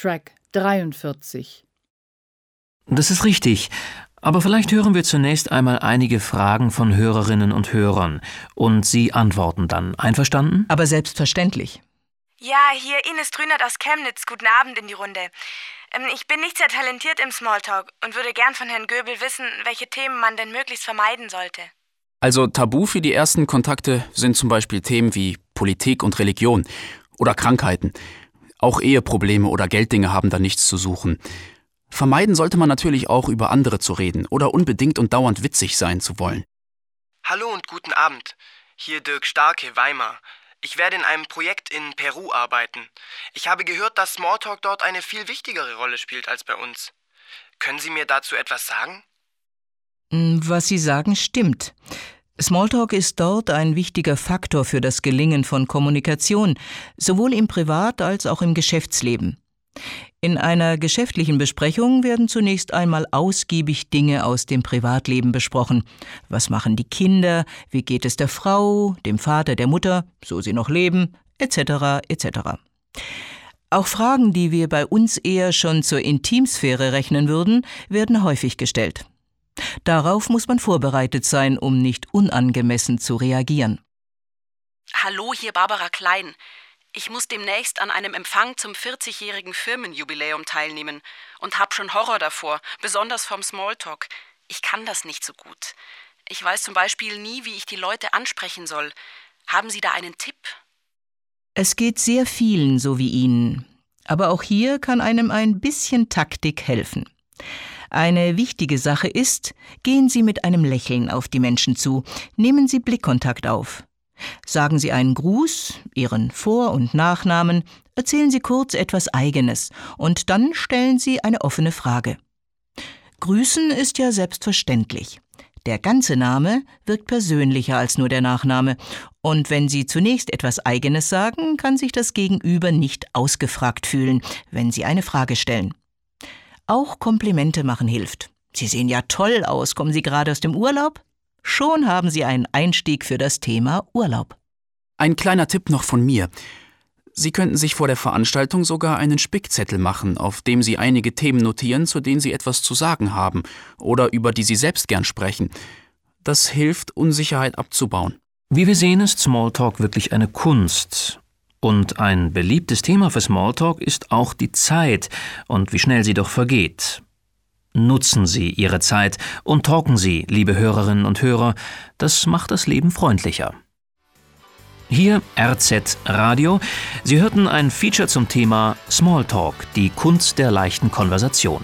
Track 43. Das ist richtig. Aber vielleicht hören wir zunächst einmal einige Fragen von Hörerinnen und Hörern und Sie antworten dann. Einverstanden? Aber selbstverständlich. Ja, hier Ines Drünert aus Chemnitz. Guten Abend in die Runde. Ähm, ich bin nicht sehr talentiert im Smalltalk und würde gern von Herrn Göbel wissen, welche Themen man denn möglichst vermeiden sollte. Also tabu für die ersten Kontakte sind zum Beispiel Themen wie Politik und Religion oder Krankheiten. Auch Eheprobleme oder Gelddinge haben da nichts zu suchen. Vermeiden sollte man natürlich auch über andere zu reden oder unbedingt und dauernd witzig sein zu wollen. Hallo und guten Abend. Hier Dirk Starke, Weimar. Ich werde in einem Projekt in Peru arbeiten. Ich habe gehört, dass Smalltalk dort eine viel wichtigere Rolle spielt als bei uns. Können Sie mir dazu etwas sagen? Hm, was Sie sagen, stimmt. Smalltalk ist dort ein wichtiger Faktor für das Gelingen von Kommunikation, sowohl im Privat- als auch im Geschäftsleben. In einer geschäftlichen Besprechung werden zunächst einmal ausgiebig Dinge aus dem Privatleben besprochen. Was machen die Kinder? Wie geht es der Frau, dem Vater, der Mutter, so sie noch leben, etc. etc. Auch Fragen, die wir bei uns eher schon zur Intimsphäre rechnen würden, werden häufig gestellt. Darauf muss man vorbereitet sein, um nicht unangemessen zu reagieren. Hallo, hier Barbara Klein. Ich muss demnächst an einem Empfang zum 40-jährigen Firmenjubiläum teilnehmen und hab schon Horror davor, besonders vom Smalltalk. Ich kann das nicht so gut. Ich weiß zum Beispiel nie, wie ich die Leute ansprechen soll. Haben Sie da einen Tipp? Es geht sehr vielen so wie Ihnen. Aber auch hier kann einem ein bisschen Taktik helfen. Eine wichtige Sache ist, gehen Sie mit einem Lächeln auf die Menschen zu, nehmen Sie Blickkontakt auf. Sagen Sie einen Gruß, Ihren Vor- und Nachnamen, erzählen Sie kurz etwas Eigenes und dann stellen Sie eine offene Frage. Grüßen ist ja selbstverständlich. Der ganze Name wirkt persönlicher als nur der Nachname, und wenn Sie zunächst etwas Eigenes sagen, kann sich das Gegenüber nicht ausgefragt fühlen, wenn Sie eine Frage stellen. Auch Komplimente machen hilft. Sie sehen ja toll aus, kommen Sie gerade aus dem Urlaub? Schon haben Sie einen Einstieg für das Thema Urlaub. Ein kleiner Tipp noch von mir. Sie könnten sich vor der Veranstaltung sogar einen Spickzettel machen, auf dem Sie einige Themen notieren, zu denen Sie etwas zu sagen haben oder über die Sie selbst gern sprechen. Das hilft, Unsicherheit abzubauen. Wie wir sehen, ist Smalltalk wirklich eine Kunst. Und ein beliebtes Thema für Smalltalk ist auch die Zeit und wie schnell sie doch vergeht. Nutzen Sie Ihre Zeit und talken Sie, liebe Hörerinnen und Hörer, das macht das Leben freundlicher. Hier RZ Radio. Sie hörten ein Feature zum Thema Smalltalk, die Kunst der leichten Konversation.